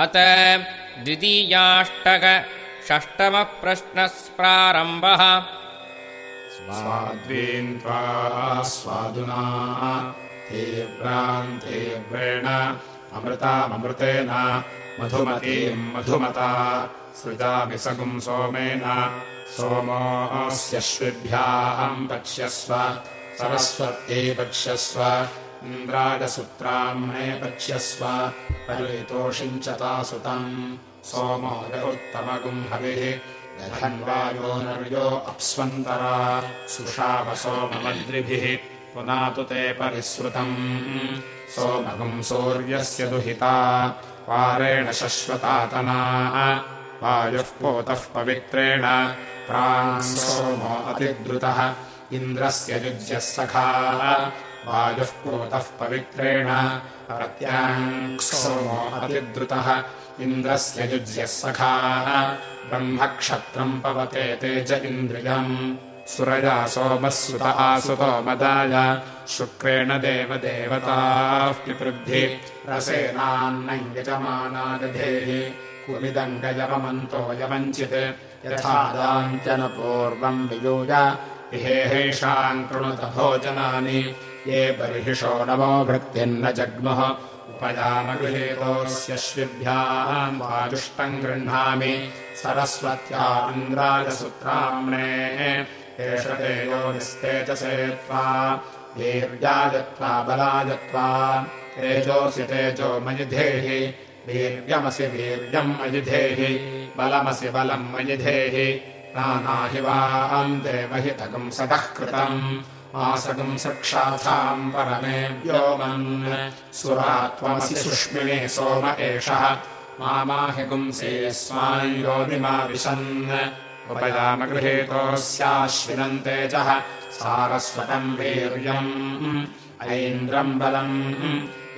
अत द्वितीयाष्टक षष्टमः प्रश्नः प्रारम्भः स्वाद्वीन्त्वा स्वादुना तीव्रान्तीव्रेण अमृतामृतेन मधुमतीम् मधुमता सृजामि सगुम् सोमेन सोमोऽस्यश्विभ्याम् पक्ष्यस्व सरस्वत्यै पक्ष्यस्व इन्द्राजसूत्राह्णे पक्ष्यस्व परितोषिम् च तासुतम् सोमो हविः धन्वायो नर्यो अप्स्वन्तरा। सुषावसोममद्रिभिः पुनातु ते परिसृतम्। सोमगुम् सूर्यस्य दुहिता वारेण शश्वतातना। वायुः पोतः पवित्रेण प्राङ्सोमो अतिद्रुतः इन्द्रस्य युज्यः सखा वायुः पोतः पवित्रेण। प्रत्याङ्सोमो अतिद्रुतः। इन्द्रस्य युज्यः सखा। ब्रह्मक्षत्रम् पवते ते च इन्द्रियम्। सुरया सोमः सुत आसुतो मदाय। शुक्रेण देवदेवताः पितृभ्यि रसेनान्नम् यजमानादधेः। कुमिदङ्गयवमन्तो यवञ्चित् यथादाञ्चन पूर्वम् वियूय इहेषाम् कृणुत भोजनानि ये बर्हिषो नमो भृत्यन्न जग्मुः। उपयामगृहेतोऽस्यश्विभ्याम् वाजुष्टम् गृह्णामि। सरस्वत्या इन्द्रायसूत्राम्णे एष तेजो निस्तेजसे त्वा। वीर्यायत्वा बलायत्वा तेजोऽसि तेजो मयि धेहि वीर्यमसि वीर्यम् मयि धेहि बलमसि बलम् मयि धेहि नानाहि वाम् देवहितकम् सदः कृतम् आसकम् सक्षाथाम् परमे व्योमन्। सुरा त्वमसि सुष्मिणे सोम एषः। मामाहिगुंसे स्वायोनिमा विशन्। उपयामगृहीतोऽस्याश्विनम् तेजः सारस्वतम् वीर्यम्। ऐन्द्रम् बलम्।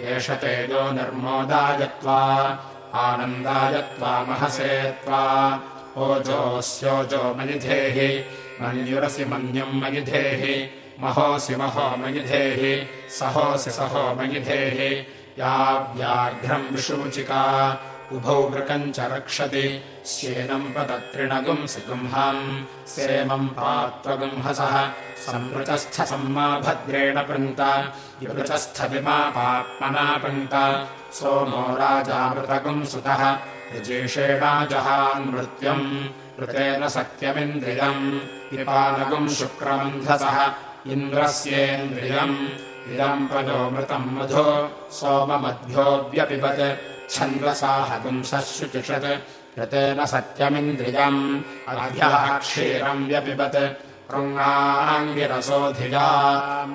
एष तेजो निर्मोदायत्वा। आनन्दायत्वा महसे त्वा ओजोऽस्योजो मयिधेहि। मन्युरसि मन्यम् मयिधेहि महोऽसि महो मयिधेहि सहोऽसि सहो मयिधेहि या व्याघ्रम् विषूचिका उभौ वृकम् च रक्षति। श्येनम् पदत्रिणगुंसि गुंहम् सेमम् पात्वगुंहसः संवृतस्थसम्मा भद्रेण पृङ्क्त विवृतस्थविमा पाप्मना पृङ्क्त। सोमो राजामृतगुंसुतः ऋजीषेणाजहान्मृत्यम् ऋतेन सत्यमिन्द्रियम् विपानगुम् शुक्रमन्धसः इन्द्रस्येन्द्रियम्। इदम् पदोमृतम् मधो सोममध्योऽव्यपिबत्। छन्द्वसाहपुंसः शुचिषत्। ऋतेन सत्यमिन्द्रियम्। अभ्यः क्षीरम् व्यपिबत्। कृङ्गाङ्गिरसोऽधिया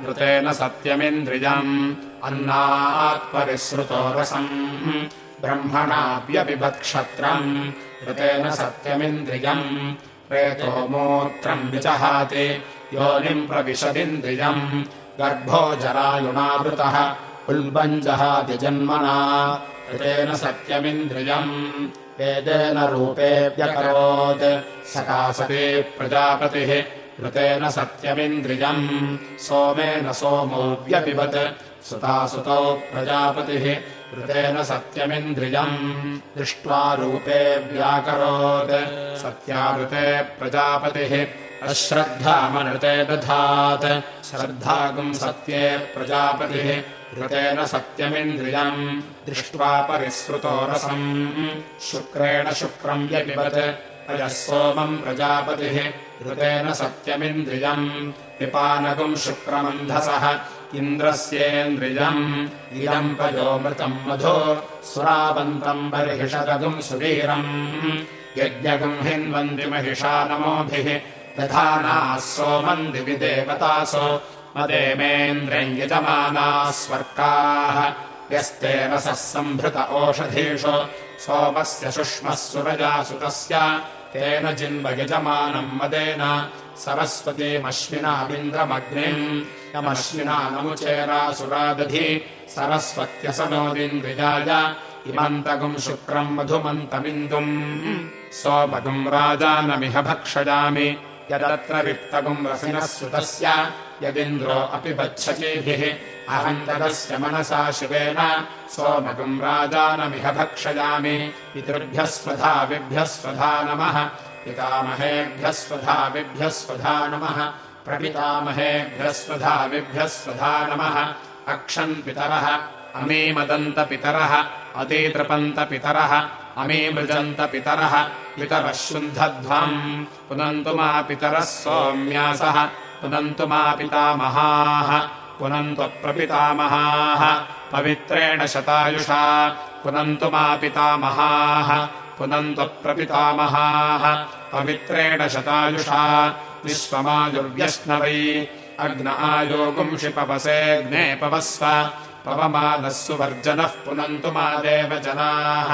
ऋतेन सत्यमिन्द्रियम्। अन्नात्परिसृतो रसम्। ब्रह्मणाव्यपिबत्क्षत्रम् ऋतेन सत्यमिन्द्रियम्। प्रेतो मूत्रम् विचहाति योनिम् प्रविशदिन्द्रियम्। गर्भो जरायुणावृतः। उल्बम् जहाति जन्मना ऋतेन सत्यमिन्द्रियम्। वेदेन रूपेऽप्यकरोत् सकासते प्रजापतिः। ऋतेन सत्यमिन्द्रियम्। सोमेन सोमो व्यपिबत्। सुतासुतौ प्रजापतिः। ऋतेन सत्यमिन्द्रियम्। दृष्ट्वा रूपे व्याकरोत्। सत्यावृते प्रजापतिः अश्रद्धामनृते दधात्। श्रद्धागुम् सत्ये प्रजापतिः ऋतेन सत्यमिन्द्रियम्। दृष्ट्वा परिसृतो रसम्। शुक्रेण शुक्रम् व्यपिबत्। अयः सोमम् प्रजापतिः ऋतेन सत्यमिन्द्रियम्। विपानगुम् शुक्रमन्धसः इन्द्रस्येन्द्रियम्। इदम् पयोमृतम् मधो सुरावन्तम् बर्हिषदगुम् सुवीरम्। यज्ञगुम् हिन्वन्ति महिषा नमोभिः दधानाः सोमम् दिवि देवतासो मदेमेन्द्रम् यजमानाः स्वर्गाः यस्तेन सः सम्भृत ओषधीषु सोमस्य सुष्मः सुरजासुतस्य तेन जिन्वयजमानम् मदेन सरस्वतीमश्विनामिन्द्रमग्निम् यमश्विना नमुचेरासुरादधि सरस्वत्यसनोदिन्द्रियाय इमन्तगुम् शुक्रम् मधुमन्तमिन्दुम् सोमगुम् राजानमिह भक्षयामि यदत्र वित्तगुम् रसिनः सुतस्य यदिन्द्रो अपि बच्छतीभिः अहम् तदस्य मनसा शिवेन सोमगम् राजानमिह भक्षयामि। पितृभ्यः स्वधा विभ्यः स्वधा नमः। पितामहेभ्यः स्वधा विभ्यः स्वधा नमः। प्रपितामहेभ्यः स्वधा विभ्यः स्वधा नमः। अक्षन् पितरः अमीमदन्तपितरः अतीतृपन्तपितरः अमीमृजन्तपितरः पितरः शुन्धध्वम्। पुनन्तु मा पितरः सोम्यासः पुनन्तु मा पितामहाः पुनन्तु प्रपितामहाः पवित्रेण शतायुषा। पुनन्तु मा पितामहाः पुनन्तु प्रपितामहाः पवित्रेण शतायुषा। विश्वमायुर्व्यश्नवै अग्न आयोगुंषि पवसेऽग्ने पवस्व पवमानः सुवर्जनः पुनन्तु मा देव जनाः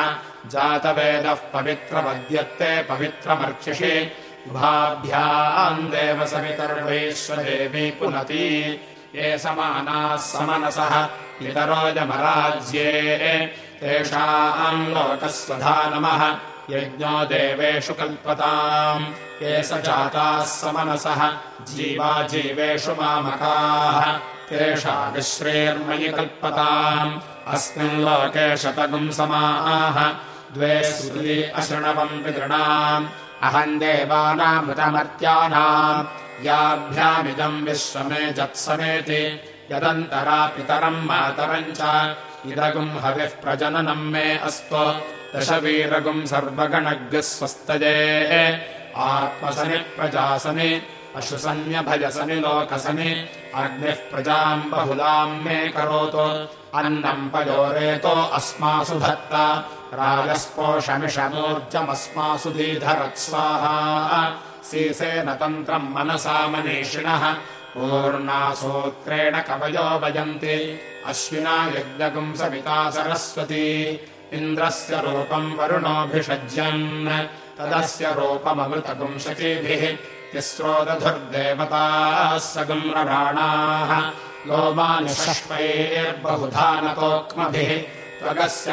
जातवेदः पवित्रमद्यत्ते पवित्रमर्चिषि। भाभ्याम् देव सवितर्वैश्वदेवी पुनति। ये समानाः समनसः इतरोजमराज्ये तेषाम् लोकस्वधा नमः यज्ञो देवेषु कल्पताम्। ये स जाताः समनसः जीवा जीवेषु मामकाः। तेषाविश्रेर्मयि कल्पताम्। अस्मिन् लोके शतगुम् समाः द्वे श्रुति अशृणवम् पितृणाम् अहम् देवानामृतमर्त्यानाम्। याभ्यामिदम् विश्वमेजत्समेति यदन्तरा पितरम् मातरम् च। इदगुम् हविः प्रजननम् मे अस्तु। दशवीरगुम् सर्वगणग्ः स्वस्तये। आत्मसनि प्रजासनि। अशुसन्यभजसनि लोकसनि। अग्निः प्रजाम् बहुलाम् मे करोतु। अन्नम् पयोरेतो अस्मासु धत्त राजस्पोषमिषमूर्जमस्मासु दीधरत्स्वाहा सीसेन तन्त्रम् मनसा मनीषिणः। पूर्णासूत्रेण कवयो वयन्ति। अश्विना यज्ञगुम् सविता सरस्वती। इन्द्रस्य रूपम् वरुणोऽभिषज्यन्। तदस्य रूपममृतगुम् शचीभिः। तिस्रोदधुर्देवताः सगुम् रणाः लोमानि षष्पैर्बहुधा नतोक्मभिः त्वगस्य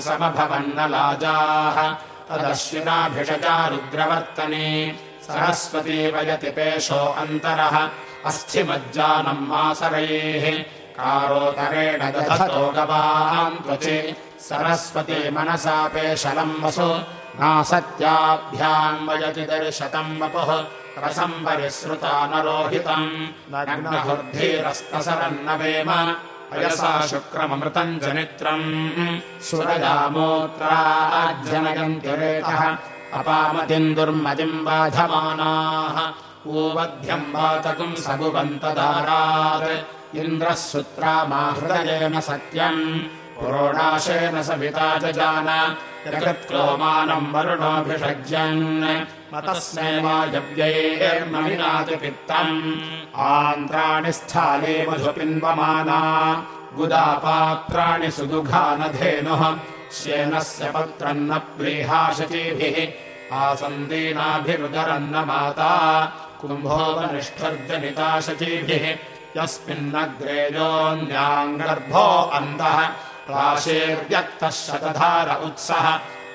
समभवन्नलाजाः। तदश्विनाभिषजा रुद्रवर्तनी। सरस्वती वयति पेशो अन्तरः। अस्थिमज्जानम् मासरैः कारोतरेण दधतो गवाम् त्वचि। सरस्वती मनसा पेशलम् वसु। नासत्याभ्याम् वयति दर्शतम् वपुः। रसम् परिसृता न रोहितम् नग्नहुर्धीरस्तसरन्न वेम शुक्रममृतम् जनित्रम्। सुरजामोत्राज्जनयन्तिरेतः अपामतिम् दुर्मतिम् बाधमानाः ऊवध्यम् वातकुम् सगुवन्तदारात् इन्द्रः सुत्रामाहृदयेन सत्यम्। पुरोणाशेन सविता जजान। जगत्क्लोमानम् वरुणोऽभिषज्यन् वायव्यैर्नमिनाति पित्तम् आन्त्राणि स्थाले मधुपिन्वमाना गुदापात्राणि सुदुघानधेनुः श्येनस्य पत्रम् न प्रीहाशचीभिः आसन्दीनाभिरुदरन्न माता कुम्भोपनिष्ठर्जनिता शचीभिः यस्मिन्नग्रेजोऽन्याङ्गर्भो अन्तः प्राशेर्व्यक्तः शतधार उत्सः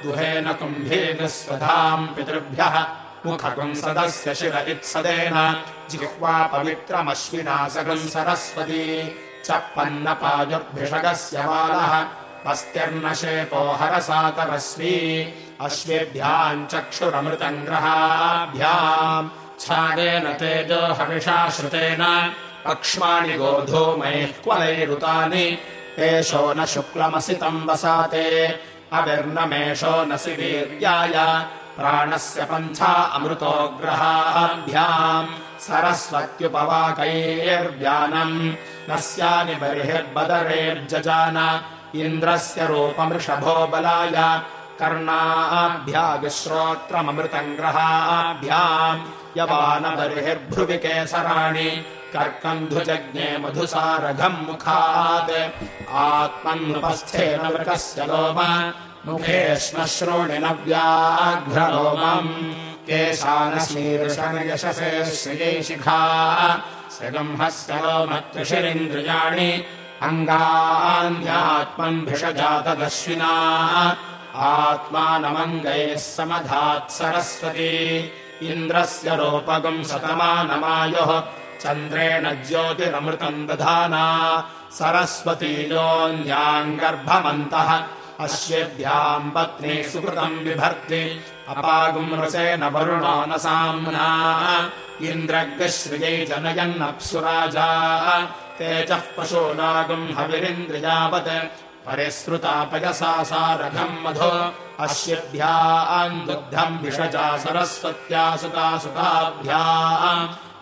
दुहेन कुम्भीः स्वधाम् पितृभ्यः। मुखपुंसदस्य शिर इत्सदेन। जिह्वा पवित्रमश्विनासगम् सरस्वती। चप्पन्नपायुर्भिषगस्य बालः। पस्त्यर्नशेपो हरसातरस्वी अश्वेभ्याम् चक्षुरमृतम् ग्रहाभ्याम् छादेन तेजो हविषा श्रुतेन। पक्ष्माणि गोधूमैः क्वलैरुतानि। एषो न शुक्लमसितम् वसाते अविर्नमेषो न वीर्याय प्राणस्य पन्था अमृतो ग्रहाभ्याम् सरस्वत्युपवाकैर्व्यानम्। नस्यानि बर्हिर्बदरेर्जजान इन्द्रस्य रूपमृषभो बलाय। कर्णाभ्यागिश्रोत्रममृतम् ग्रहाभ्याम् यवानबर्हिर्भ्रुविकेसराणि कर्कन्धुजज्ञे मधुसारघम् मुखात्। आत्मन्नुपस्थेन वृकस्य लोम मुखे श्मश्रोणि न व्याघ्रलोमम् केशानशीर्षणयशसे श्रियै शिखा। श्रिगंहस्य लोमत्रिषिरिन्द्रियाणि अङ्गान्यात्मन्भिषजातदश्विना आत्मानमङ्गैः समधात् सरस्वती। इन्द्रस्य रूपगुम् शतमानमायुः चन्द्रेण ज्योतिरमृतम् दधाना सरस्वतीयोऽन्याम् गर्भमन्तः। अश्वेभ्याम् पत्नी सुकृतम् बिभर्ति। अपागुम् रसेन न साम्ना। इन्द्रग्श्रियै जनयन्नप्सुराजा। तेजः पशूनागुम् हविरिन्द्रियावत्। परिसृता पयसा सारघम् मधु। अश्यभ्याम् दुग्धम् विषजा सरस्वत्या सुता सुताभ्या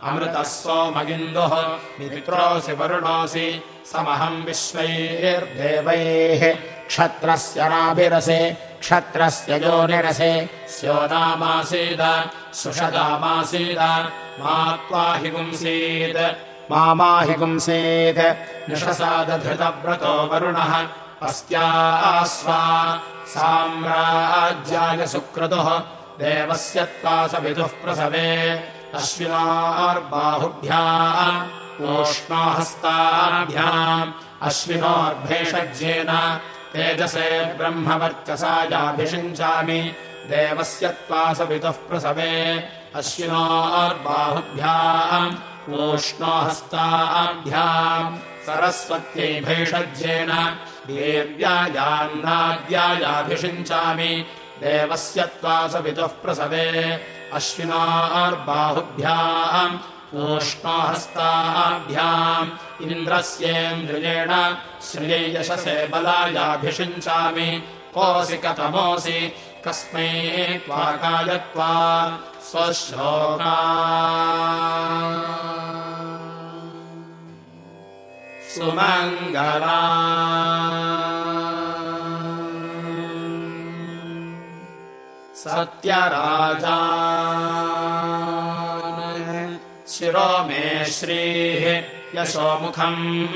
अमृतः सोमगिन्दुः मित्रोऽसि वरुणोऽसि समहम् विश्वैर्देवैः। क्षत्रस्य नाभिरसे क्षत्रस्य योनिरसे। स्योदामासीद सुषदामासीद मा त्वाहि पुंसीत्। मा माहि निषसादधृतव्रतो वरुणः। अस्त्यास्वा साम्राज्याय सुक्रतुः। देवस्य त्वा सविदुः प्रसवे अश्विनार्बाहुभ्याम् ओष्णाहस्ताभ्याम् अश्विनोर्भेषज्येन तेजसे ब्रह्मवर्चसायाभिषिञ्चामि देवस्य त्वा सवितुः प्रसवे। अश्विनोर्बाहुभ्याम् ओष्णोहस्ताभ्याम् सरस्वत्यै भैषज्येन देव्यायान्नाद्यायाभिषिञ्चामि देवस्य त्वा सवितुः प्रसवे अश्विनार्बाहुभ्याम् ओष्णोहस्ताभ्याम् इन्द्रस्येन्द्रियेण श्रियै यशसे बलायाभिषिञ्चामि। कोऽसि कथमोऽसि कस्मै त्वा कायत्वा स्वश्लोका सुमङ्गला। सत्यराजा शिरो मे श्रीः यशोमुखम्।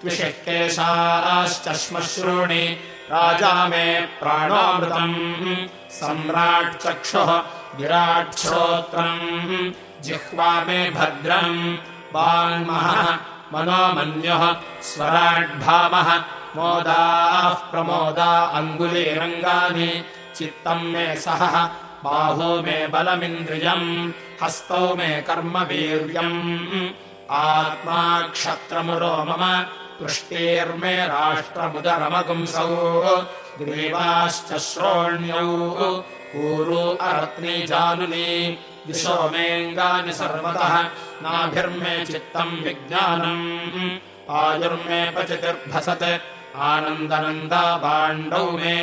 त्विषः केशाश्चश्मश्रूणि। राजा मे प्राणोऽमृतम्। सम्राट्चक्षुः विराट्श्रोत्रम् जिह्वा मे भद्रम्। वाङ्महः मनोमन्युः स्वराड्भामः। मोदाः प्रमोदा अङ्गुलीरङ्गानि। चित्तम् मे सहः। बाहो मे बलमिन्द्रियम् हस्तौ मे कर्मवीर्यम् आत्मा क्षत्रमुरो मम तुष्टेर्मे राष्ट्रमुदरमगुंसौ। ग्रीवाश्च श्रोण्यौ। ऊरु अरत्नी जानुनी दिशो मेऽङ्गानि सर्वतः नाभिर्मे चित्तम् विज्ञानम्। आयुर्मे पचितिर्भसत् आनन्दनन्दा पाण्डौ मे।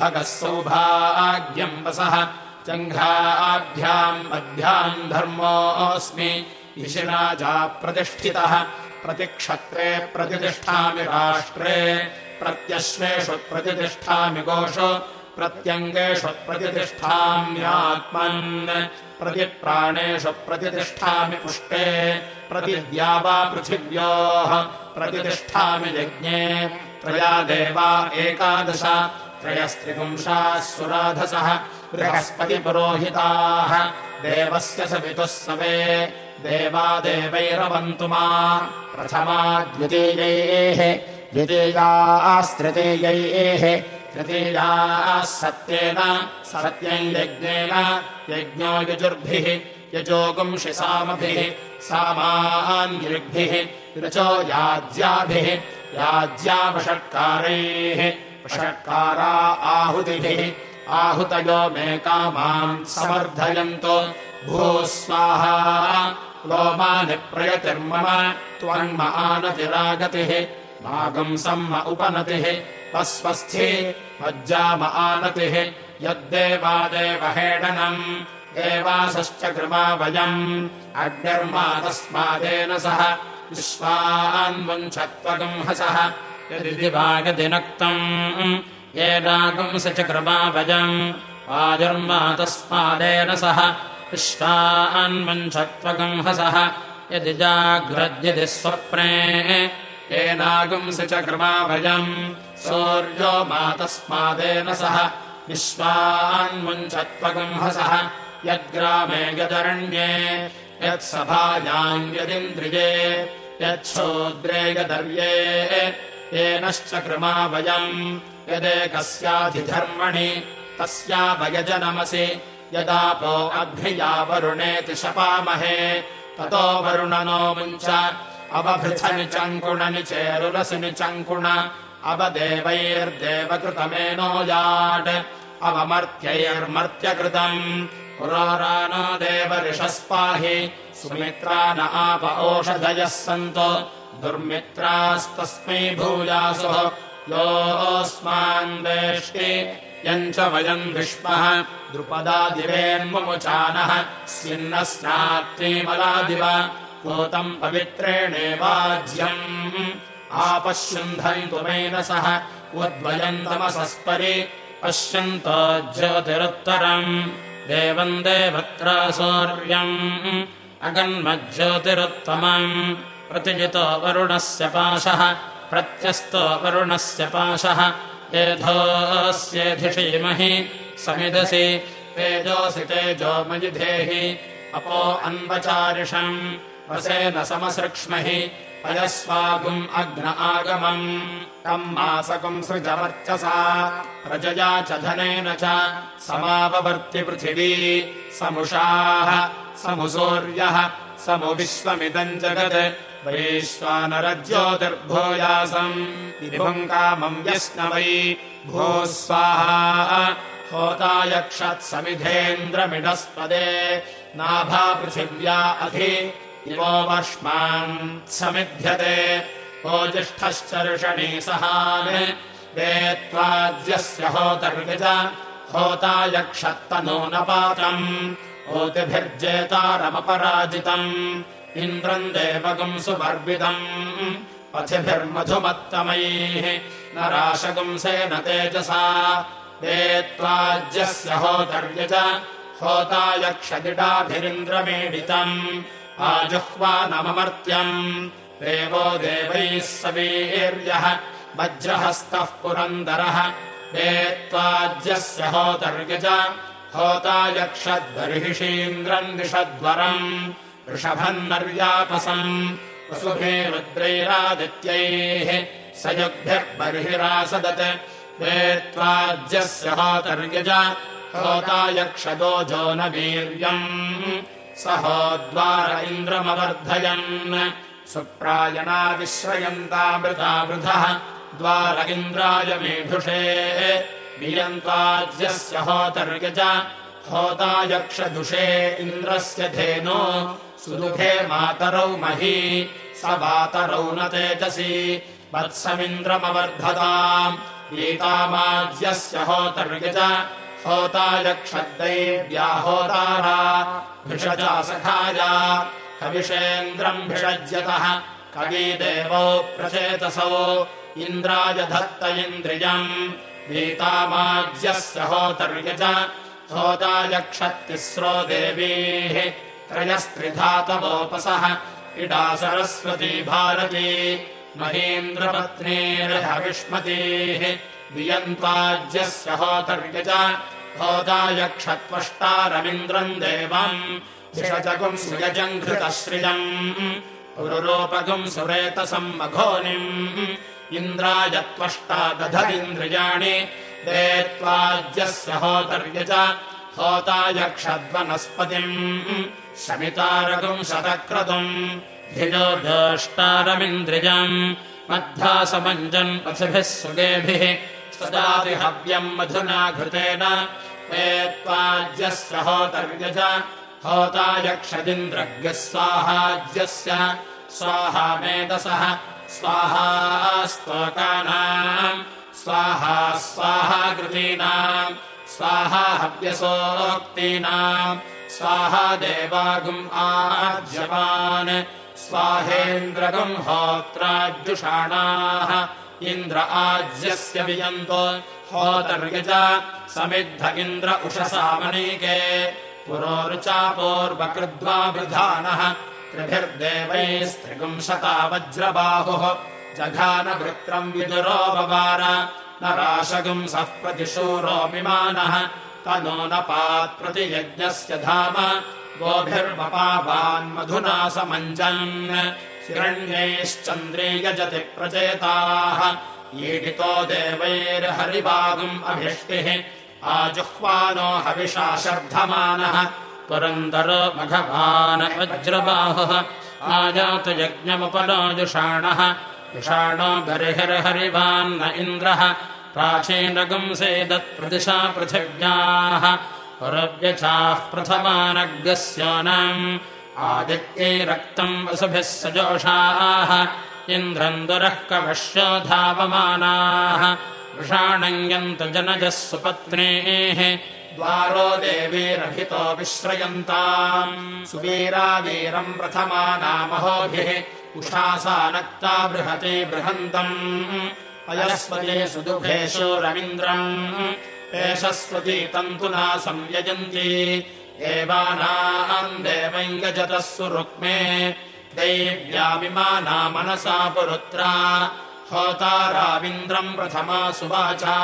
भगः सौभाग्यम् वसः जङ्घाभ्याम् पद्भ्याम् धर्मोऽस्मि। इशिराजा प्रतिष्ठितः प्रतिक्षत्रे प्रतिष्ठामि राष्ट्रे। प्रत्यश्वेषु प्रतिष्ठामि गोषु। प्रत्यङ्गेषु प्रतिष्ठाम्यात्मन् प्रतिप्राणेषु प्रतिष्ठामि पुष्टे। प्रतिद्यावा पृथिव्योः। प्रतिष्ठामि यज्ञे। त्रया देवा एकादश। त्रयस्त्रिपुंशाः सुराधसः बृहस्पतिपुरोहिताः। देवस्य सवितुः सवे। देवादेवैरवन्तु मा। प्रथमा द्वितीयैः। द्वितीयास्तृतीयैः तृतीयाः। सत्येन। सत्यम् यज्ञेन। यज्ञो यजुर्भिः। यजोगुंषि सामभिः। सामान्यभिः ऋचो याज्याभिः। याज्यावषट्कारैः। वषट्कारा आहुतिभिः आहुतयो मे कामान् समर्थयन्तु। भूस्वाहा लोमानि प्रयतिर्मम त्वन्म आनतिरागतिः मागुंसम्म उपनतिः तस्वस्थि मज्जाम आनतिः यद्देवादेव हेडनम् देवासश्च कृमा वयम् अग्निर्मा तस्मादेन सह विश्वान्वञ्छत्वगुंहसः यदि वागदिनक्तम् येनागुंस च कृमा वयम् वायुर्मा तस्मादेन सह विश्वान्वञ्छत्वगुंहसः यदि जाग्रद्यदि स्वप्ने येनागुंस च वयम् सूर्यो मा तस्मादेन सह विश्वान्मुञ्चत्वगुंहसः यद्ग्रामे यदरण्ये यत्सभायाम् यदिन्द्रिये यच्छूद्रे यदर्ये येनश्च कृमा वयम् यदेकस्याधिधर्मणि तस्या वयजनमसि यदापो अभ्यया वरुणेति शपामहे ततो वरुणनो मुञ्च अवभृथनि चङ्कुणनि चेरुरसिनि चङ्कुण अवदेवैर्देवकृतमेनो याट् अवमर्त्यैर्मर्त्यकृतम्। पुरोरानो देवऋषस्पाहि सुमित्रा न आप ओषधयः सन्तो दुर्मित्रास्तस्मै भूयासुः योऽस्मान् वेष्टि यम् च वयम् विष्मः द्रुपदादिवेन्मुचानः स्विन्न स्नात्रीमलादिव पूतम् पवित्रेणेवाज्यम्। आपश्यन्धन्तु मेनसः उद्वयन्तमसस्परि पश्यन्तो ज्योतिरुत्तरम्। देवम् देवत्रासौर्यम् अगन्मज्योतिरुत्तमम्। प्रतिजितो वरुणस्य पाशः प्रत्यस्तो वरुणस्य पाशः। एधोऽस्येधिषीमहि समिदसि तेजोऽसि तेजो मयि धेहि अपो अन्वचारिषम् वसेन समसृक्ष्महि पयस्वागुम् अग्न आगमम्। तम् मासकुम् सृजवर्चसा प्रजया च धनेन च समाववर्ति पृथिवी। समुषाः समुसूर्यः समु विश्वमिदम् जगत् वैश्वानरज्योतिर्भूयासम् विभुम् कामम् व्यश्नवै भूः स्वाहा। होतायक्षत्समिधेन्द्रमिडस्पदे। नाभा पृथिव्या अधि। इवोवर्ष्मान् समिध्यते। ओजिष्ठश्चर्षणी सहान्। वेत्त्वाज्यस्य होतर्विज होतायक्षत्तनो न पातम् इन्द्रम् देवगुम् सुवर्विदम्। पथिभिर्मधुमत्तमैः न राशगुंसेन तेजसा। वेत्त्वाज्यस्य होतर्यज होतायक्षदिडाभिरिन्द्रमीडितम् आजुह्वानममर्त्यम्। देवो देवैः सवीर्यः वज्रहस्तः पुरन्दरः। वेत्त्वाज्यस्य होतर्यज होतायक्षद्बर्हिषीन्द्रम् दिषद्वरम् वृषभन्नर्यापसम् वसुभिरुद्रैरादित्यैः स युग्भिर्बर्हिरासदत् वेत्त्वाज्यस्य होतर्यज होतायक्षदोजो न वीर्यम् स होद्वार इन्द्रमवर्धयन्। सुप्रायणा विश्रयन्तामृता वृथः द्वार इन्द्राय मेधुषे। वियन्त्वाज्यस्य होतर्यज होतायक्षदुषे इन्द्रस्य धेनो सुदुःखे मातरौ मही स वातरौ न तेजसि। वत्समिन्द्रमवर्धताम्। गीतामाज्यस्य होतर्यज होतायक्षद्दैव्याहोतारा भिषजा सखाया कविषेन्द्रम् भिषज्यतः। कवीदेवौ प्रचेतसौ इन्द्राय दत्त इन्द्रियम्। गीतामाज्यस्य होतर्यज होतायक्षत्तिस्रो देवीः त्रयस्त्रिधातवोपसः इडा सरस्वती भारती। महीन्द्रपत्नीर्हविष्मतीः। वियन्त्वाज्यस्य होतर्यज। होतायक्षत्वष्टारमिन्द्रम् देवम्। धिषजगुम् सुयजम् घृतश्रियम्। पुरुरूपगुम् सुरेतसम् मघोनिम्। इन्द्राय त्वष्टा दधदिन्द्रियाणि। देत्वाज्यस्य होतर्यज होतायक्षद्वनस्पतिम् शमितारगुम् शतक्रतुम् धिजो जोष्टारमिन्द्रियम् मध्वासमञ्जन् पथिभिः सुगेभिः सदाति हव्यम् मधुना घृतेन वेत्त्वाज्यस्य होतर्यज होतायक्षदिन्द्रज्ञः स्वाहाज्यस्य स्वाहा मेधसः स्वाहा स्तोकानाम् स्वाहा स्वाहा कृतीनाम् स्वाहा हव्यसोक्तीनाम्। स्वाहा देवागुम् आज्यवान् स्वाहेन्द्रगुम् होत्राज्युषाणाः इन्द्र आज्यस्य वियन्तो होतर्यज। समिद्ध इन्द्र उषसामनीके पुरोरुचापोर्वकृद्वा वृधानः त्रिभिर्देवैस्त्रिगुंशता वज्रबाहुः। जघानवृत्रम् विदुरो बवार न राशगुंसः प्रतिशूरो विमानः तनो न पात्प्रतियज्ञस्य धाम। गोभिर्वपावान्मधुना समञ्जन् हिरण्यैश्चन्द्रे यजति प्रचेताः। ईडितो देवैर्हरिवागुम् अभिष्टिः। आजुह्वानो हविषा शर्धमानः। पुरन्दरो मघवान् वज्रबाहुः। आयातु जुषाणो बर्हिर्हरिवान्न इन्द्रः प्राचीनगुंसेदत्प्रदिशा पृथिव्याः पुरव्यचाः प्रथमानग्स्योनम् आदित्ये रक्तम् वसुभिः सजोषाः इन्द्रम् दुरः कवश्यो धावमानाः वृषाणयन्तु जनजः सुपत्नेः द्वारो देवीरभितो विश्रयन्ताम् सुवीरावीरम् प्रथमानामहोभिः उषासा नक्ता बृहते बृहन्तम् अयस्वते सुदुभेषु रवीन्द्रम् एषस्वती तन्तुना संयजन्ति एवानाम् देवैङ्गजतः सुरुक्मे दैव्यामिमाना मनसा पुरुत्रा होताराविन्द्रम् प्रथमा सुवाचा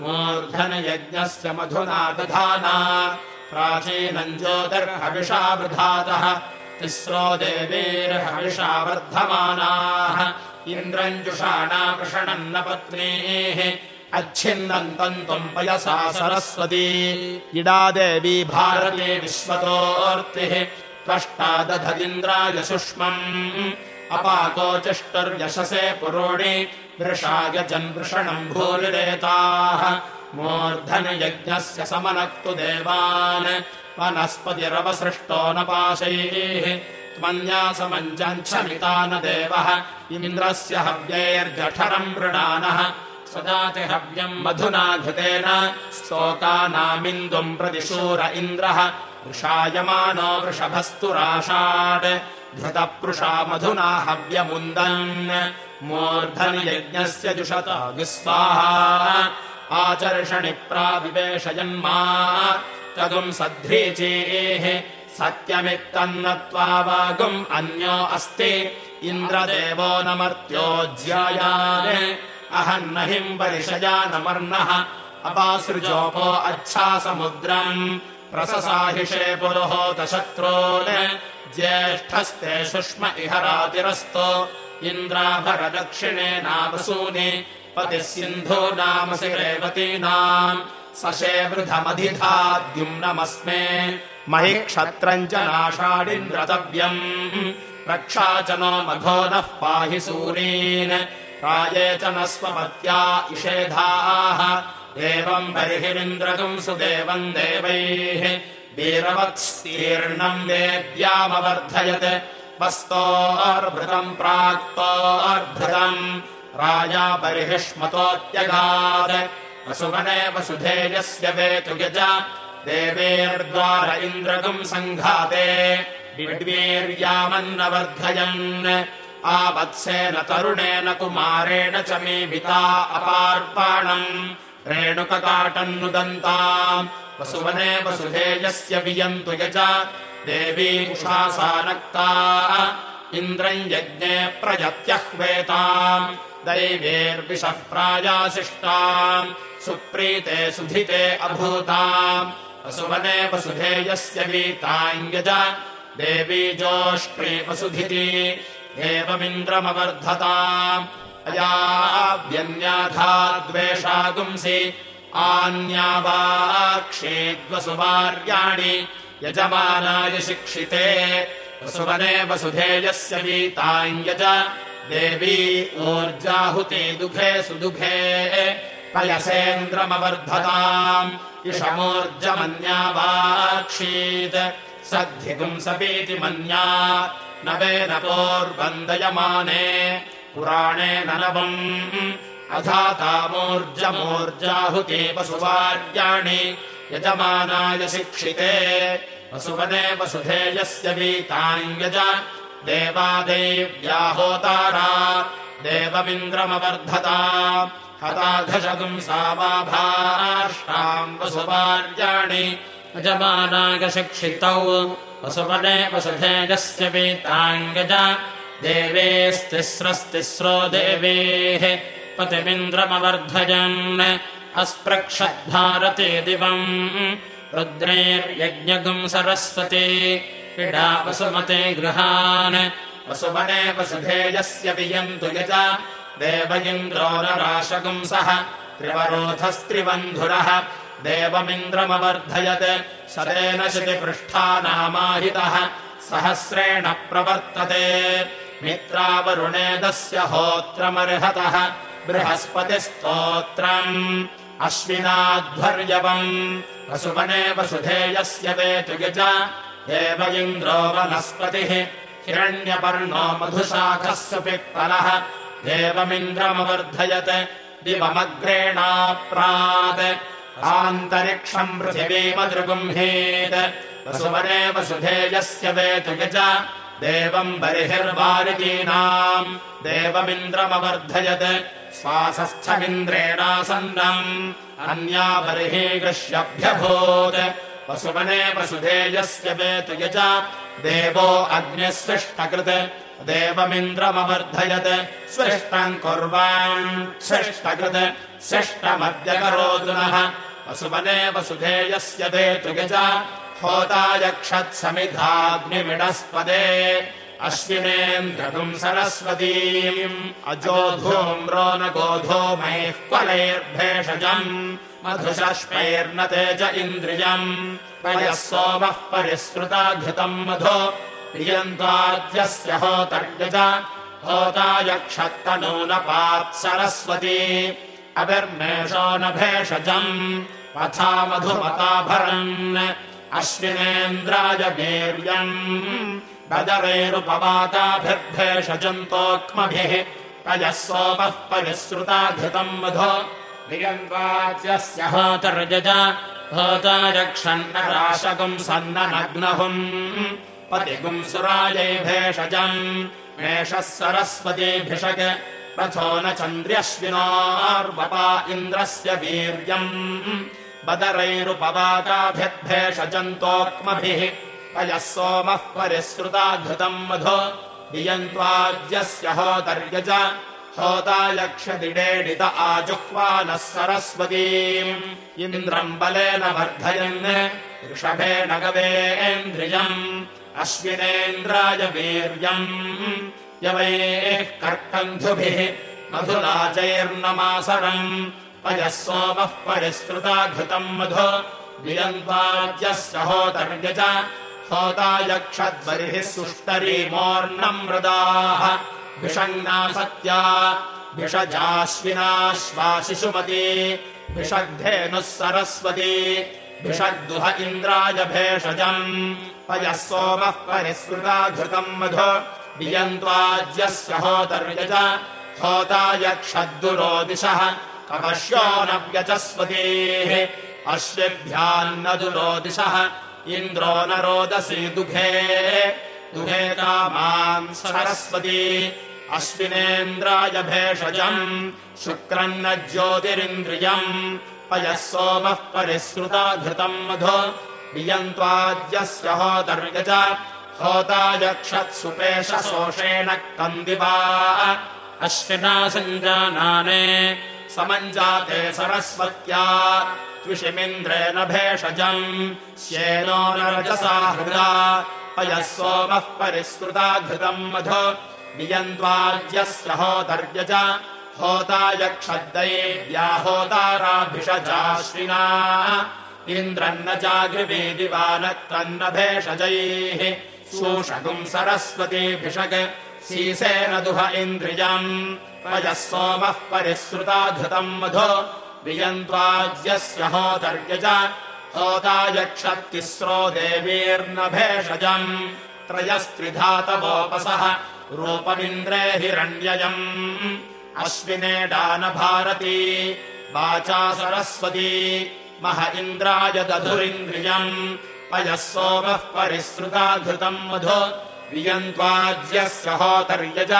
मूर्धनयज्ञस्य मधुना दधाना प्राचीनम् ज्योतिर्हविषा वृधातः तिस्रो देवीर्हविषा वर्धमानाः इन्द्रञ्जुषाणा वृषणन्न पत्नीः अच्छिन्नन्तम् पयसा सरस्वती। इडा देवी भारते विश्वतोऽर्तिः। त्वष्टा दधदिन्द्राय सुष्मम्। अपाकोचिष्टुर्यशसे पुरोणि। वृषाय जन्वृषणम् भूरिरेताः। मूर्धनयज्ञस्य समनक्तु देवान् वनस्पतिरवसृष्टो न पाशैः। त्वन्यासमञ्चमिता न देवः। इन्द्रस्य हव्यैर्जठरम् मृणानः। स्वजातिहव्यम् मधुना घृतेन। स्तोकानामिन्दुम् प्रतिशूर इन्द्रः। वृषायमानो वृषभस्तुराशात् घृतपृषा मधुना हव्यमुन्दन्। मूर्धन्यज्ञस्य जुषता विस्वाहा आचर्षणि प्राविवेशयन्मा तदुम् सध्रीचेः सत्यमित्तन्नत्वावागुम् अन्यो अस्ति इन्द्रदेवो न मर्त्यो ज्यायान् अहम् न हिम् परिषया न मर्णः अपासृजोपो अच्छा समुद्रम् प्रससाहिषे पुरुहोतशत्रून् ज्येष्ठस्ते सुष्म इह रातिरस्तो इन्द्राभरदक्षिणेनावसूनि पतिः सिन्धो नामसि रेवतीनाम् सशे वृधमधिधाद्युम्नमस्मे महि क्षत्रम् च नाषाडिन्द्रतव्यम् रक्षा च नो मघो नः पाहि सूरीन्। प्राये च न स्वपत्या इषेधाः। एवम् बर्हिरिन्द्रकम् सुदेवम् देवैः। वीरवत्स्तीर्णम् वेद्यामवर्धयत्। वस्तोर्भृतम् प्राक्तोर्भृतम् राजा बर्हिष्मतोत्यगात् वसुवने वसुधेयस्य वेतु यज। देवेर्द्वार इन्द्रकम् सङ्घाते। विड्वीर्यामन्नवर्धयन्। आवत्सेन तरुणेन कुमारेण च मीमिता अपार्पाणम्। रेणुककाटन्नुदन्ताम् वसुवने वसुधेयस्य वियन्तु यज। देवी उषासानक्ता इन्द्रम् यज्ञे प्रजत्यह्वेताम् दैवेर्विषः प्रायाशिष्टाम्। सुप्रीते सुधिते अभूताम्। वसुवने वसुधेयस्य वीताम् यज देवी जोष्प्री वसुधिति। एवमिन्द्रमवर्धताम्। अयाव्यन्याधाद्वेषागुंसि आन्या वा क्षेद्वसुवार्याणि यजमानाय शिक्षिते। वसुवने वसुधेयस्य वीताम् यज देवी ऊर्जाहुति दुःखे सुदुःखे पयसेन्द्रमवर्धताम् इषमूर्जमन्या वाक्षीत् सद्धिगुंसपीति मन्या नवेन पूर्वन्दयमाने पुराणे नवम् अधातामूर्जमूर्जाहुते वसुवार्याणि यजमानाय शिक्षिते वसुवने वसुधेयस्य वीताम् यज देवादेव्याहोतारा देवमिन्द्रमवर्धता हताघशगुंसा वाभाष्टाम् वसुवार्याणि यजमानाय शिक्षितौ वसुवने वसुधेयस्य वीताङ्गज देवेस्तिस्रस्तिस्रो देवेः पतिमिन्द्रमवर्धयन् अस्पृक्षद्भारते दिवम् रुद्रैर्यज्ञगुम् सरस्वती क्रीडा वसुमते गृहान्। वसुवने वसुधेयस्य वियन्तु यज। देव इन्द्रो नराशगुंसः त्रिवरोधस्त्रिबन्धुरः। देवमिन्द्रमवर्धयत्। सदेन शितिपृष्ठानामाहितः सहस्रेण प्रवर्तते। मित्रावरुणेदस्य होत्रमर्हतः। बृहस्पतिस्तोत्रम्। अश्विनाध्वर्यवम्। वसुवने वसुधेयस्य वेतु गज देव इन्द्रो वनस्पतिः हिरण्यपर्णो मधुशाखः सुपिप्पलः देवमिन्द्रमवर्धयत्। दिवमग्रेणाप्रात्। आन्तरिक्षम् पृथिवीमदृगुम्हेत् वसुवने वसुधेयस्य वेतु गज देवम् बर्हिर्वारितीनाम् देवमिन्द्रमवर्धयत्। स्वासस्थमिन्द्रेणासन्नम्। अन्या बर्हि गृह्यभ्यभूत् वसुवने वसुधेयस्य वेतु यज। देवो अग्निस्विष्टकृत् देवमिन्द्रमवर्धयत्। स्विष्टम् कुर्वान् स्विष्टकृत् शिष्टमद्यकरोदुनः वसुवने वसुधेयस्य वेतु यज। होतायक्षत्समिधाग्निमिडस्पदे अश्विनेन्द्रगुम् सरस्वतीम् अजो धूम्रो न गोधो मयः क्वलैर्भेषजम् मधुशष्पैर्न ते च इन्द्रियम् पयः सोमः परिसृता घृतम् मधो होतर्यज होतायक्षत्तनो न पात् सरस्वती अभिर्मेषो न भेषजम् पथा मधुमताभरन् अश्विनेन्द्राय वीर्यम् बदरैरुपवाताभिर्भेषजन्तोक्मभिः पयः सोमः परिसृता घृतम् मधो वियन्वाच्यस्य होतर्यज होतायक्षन्नराशकम् सन्ननग्नहुम्। पतिगुम् सुरायै भेषजम् मेषः सरस्वतीभिषक्। रथो न चन्द्र्यश्विनार्वपा इन्द्रस्य वीर्यम्। बदरैरुपवाताभिर्भेषजन्तोक्मभिः अयः सोमः परिसृता घृतम् मधो। वियन्त्वाद्यस्य होतर्यज होतायक्षदिडेडित आजुह्वानः सरस्वतीम्। इन्द्रम् बलेन वर्धयन्। ऋषभेण गवेन्द्रियम् अश्विनेन्द्राय वीर्यम्। यवैः कर्कन्धुभिः मधुराजैर्नमासरम्। पयः सोमः परिसृता घृतम् मधु। वियन्त्वाद्यस्य होतर्यज होतायक्षद्बर्हिः सुष्टरीमोर्णम् मृदाः भिषङ्ना सत्या भिषजाश्विनाश्वाशिशुमती भिषग्धेनुः सरस्वती भिषग्दुह इन्द्राय भेषजम् पयः सोमः परिसृता घृतम् मधु वियन्त्वाद्यस्य होतर्यज होतायक्षद्दुरो दिशः कपश्यो न व्यचस्वतीः अश्विभ्यान्न दुरो दिशः इन्द्रो न रोदसी दुघे। दुहे कामान् सरस्वती। अश्विनेन्द्राय भेषजम् शुक्रन्न ज्योतिरिन्द्रियम्। पयः सोमः परिसृता घृतम् मधु वियन्त्वाद्यस्य होतर्यज होतायक्षत्सुपेशशोषेण कन्दिवा। अश्विना सञ्जानाने समञ्जाते सरस्वत्या त्विषिमिन्द्रेण भेषजम्। श्येनो न रजसा हृदा अयः सोमः परिसृता घृतम् मधु। वियन्त्वाद्यस्य होतर्यज होतायक्षद्दैव्या होताराभिषजाश्विना इन्द्रन्न जागृवेदिवानत्तन्न भेषजैः। शूषकुम् सरस्वतीभिषक् सीसेन दुह इन्द्रियम्। पयः सोमः परिसृता घृतम् मधु वियन्त्वाद्यस्य होतर्यज होतायक्षत्तिस्रो देवीर्न भेषजम् त्रयस्त्रिधातवोपसः रूपमिन्द्रे हिरण्ययम्। अश्विने डानभारती वाचा सरस्वती मह इन्द्राय दधुरिन्द्रियम् पयः सोमः परिसृता घृतम् मधु वियन्त्वाज्यस्य होतर्यज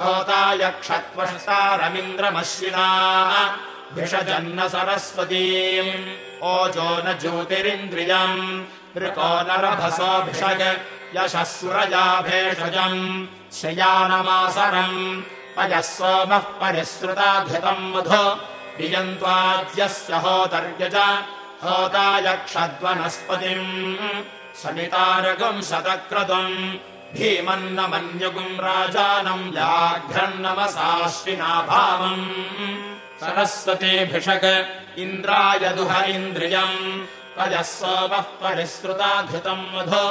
होतायक्षत्वसारमिन्द्रमश्विना भिषजन्न सरस्वतीम् ओजो न ज्योतिरिन्द्रियम्। ऋको न रभसोऽभिषग् यशः सुरया भेषजम्। शयानमासरम् पयः सोमः परिसृता घृतम् मधु। वियन्त्वाद्यस्य होतर्यज होतायक्षद्वनस्पतिम् समितारगुम् शतक्रतुम् भीमन्नमन्युगुम् राजानम् व्याघ्रन्नमसाश्विनाभावम् सरस्वतीभिषक् इन्द्राय दुह इन्द्रियम् पयः सोमः परिसृता घृतम् मधु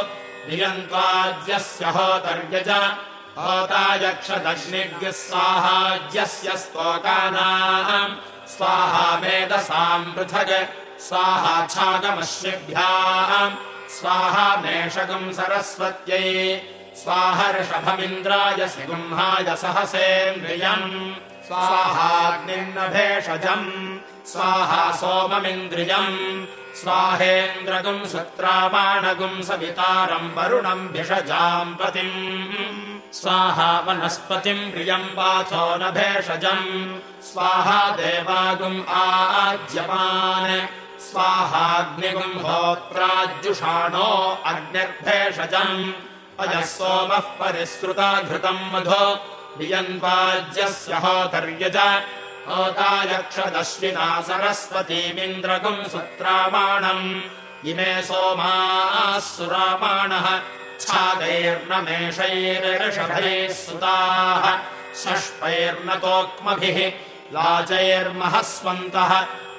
नियन्त्वाज्यस्य होतर्यज होतायक्षदग्निग्यः स्वाहाज्यस्य स्तोकानाम् स्वाहा वेदसाम् पृथग् स्वाहा छागमश्यभ्याम् स्वाहा मेषगम् सरस्वत्यै स्वाहर्षभमिन्द्राय सिंहाय सहसेन्द्रियम् स्वाहाग्निर्न भेषजम् स्वाहा सोममिन्द्रियम्। स्वाहेन्द्रगुम् सुत्रामाणगुम् सवितारम् वरुणम् भिषजाम् पतिम्। स्वाहा वनस्पतिम् प्रियम् वाचो न भेषजम्। स्वाहा देवागुम् आज्यमान् स्वाहाग्निगुम् होत्राज्जुषाणो अग्निर्भेषजम्। अयः सोमः परिसृता घृतम् मधो। वियन्वाज्यस्य होतर्यज होतायक्षदश्विना सरस्वतीमिन्द्रगुम् सुत्रामाणम्। इमे सोमाः सुरामाणः छादैर्नमेषैर्षभैः सुताः। षष्पैर्नतोक्मभिः लाजैर्महस्वन्तः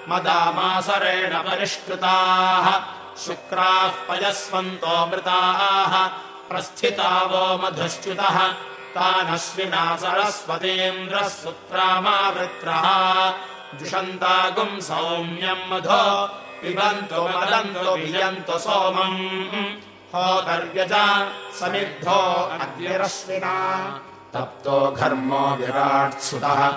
मदामासरेण परिष्कृताः। शुक्राः पयस्वन्तो मृताः प्रस्थिता वो मधुश्च्युतः तानश्विना सरस्वतीन्द्रः सुत्रामावृत्रः जुषन्तागुम् सौम्यम् मधो पिबन्तु मदन्तु वियन्तु सोमम्। होतर्यज समिद्धो अग्निरश्विना। तप्तो घर्मो विराट्सुतः।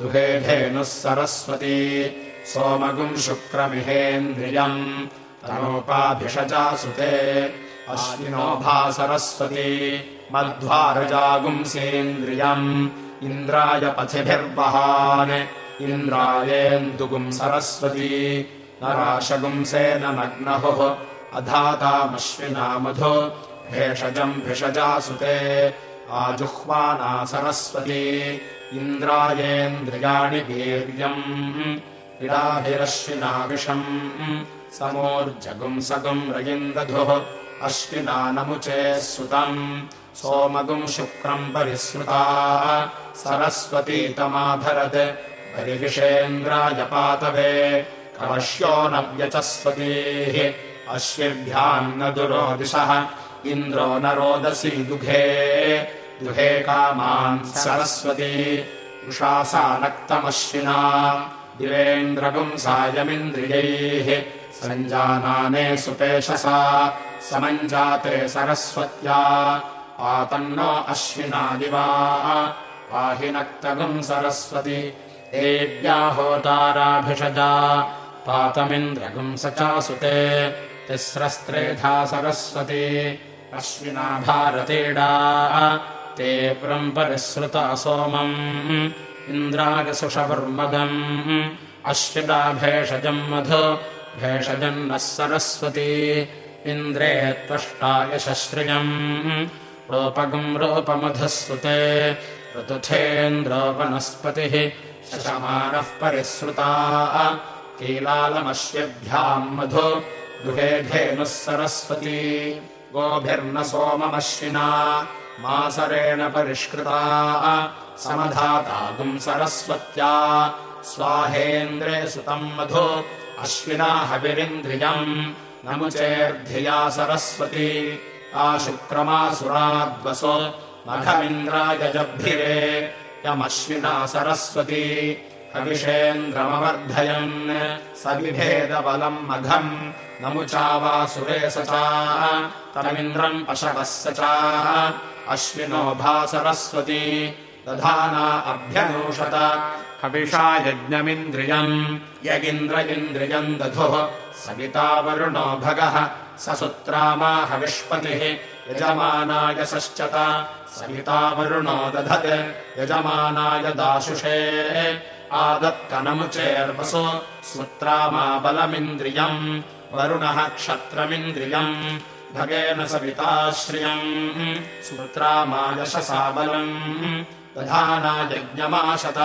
दुहेधेनुः सरस्वती। सोमगुम् शुक्रमिहेन्द्रियम्। तनोपाभिषजासुते। अश्विनो भा सरस्वती मध्वारजागुंसेन्द्रियम्। इन्द्राय पथिभिर्वहान्। इन्द्रायेन्दुगुम् सरस्वती। नराशगुंसेन नग्नहुः अधातामश्विना मधु। भेषजम् भिषजासुते। आजुह्वाना सरस्वती। इन्द्रायेन्द्रियाणि वीर्यम्। इडाभिरश्विना विषम्। समोर्जगुंसगुम् रयिन्दधुः। अश्विना नमुचे सुतम् सोमगुम् शुक्रम् परिसृता सरस्वती तमाभरत् परिविषेन्द्राय पातवे कवश्यो न व्यचस्वतीः अश्विभ्याम् न दुरो दिशः इन्द्रो न रोदसी दुघे। दुहे कामान् सरस्वती उषासा नक्तमश्विना। दिवेन्द्रपुंसायमिन्द्रियैः सञ्जानाने सुपेशसा समञ्जाते सरस्वत्या आतन्नो अश्विना दिवा पाहि नक्तगुम् सरस्वती एव्याहोताराभिषजा पातमिन्द्रगुम् स चासुते तिस्रस्त्रेधा सरस्वती। अश्विना भारतीडा ते परम्परिसृता सोमम् इन्द्रागसुषवर्मदम् अश्विना भेषजम् मधु भेषजन्नः सरस्वती। इन्द्रे त्वष्टाय शश्रियम् रूपगम् रूपमधुस्तुते ऋतुथेन्द्रो वनस्पतिः शशमानः परिसृता कीलालमश्यभ्याम् मधु दुहेधेनुः सरस्वती गोभिर्न सोममश्विना मासरेण परिष्कृता समधातागुम् सरस्वत्या स्वाहेन्द्रे सुतम् मधु अश्विना हविरिन्द्रियम् नमुचेर्धिया सरस्वती आशुक्रमासुराद्वसो मघमिन्द्राय जभिरे यमश्विना सरस्वती हविषेन्द्रमवर्धयन् स बिभेदबलम् मघम् नमुचा वासुरे स च तमिन्द्रम् पशवः स च अश्विनो भा सरस्वती दधाना अभ्यनूषत हविषा यज्ञमिन्द्रियम् यगिन्द्र इन्द्रियम् दधुः सविता वरुणो भगः हविष्पतिः यजमानाय सश्चत। सविता दधत् यजमानाय दाशुषे। आदत्तनमुचेर्वसु। सुत्रामा बलमिन्द्रियम् वरुणः क्षत्रमिन्द्रियम्। भगेन सविताश्रियम्। सुत्रामा यशसा बलम् दधानायज्ञमाशत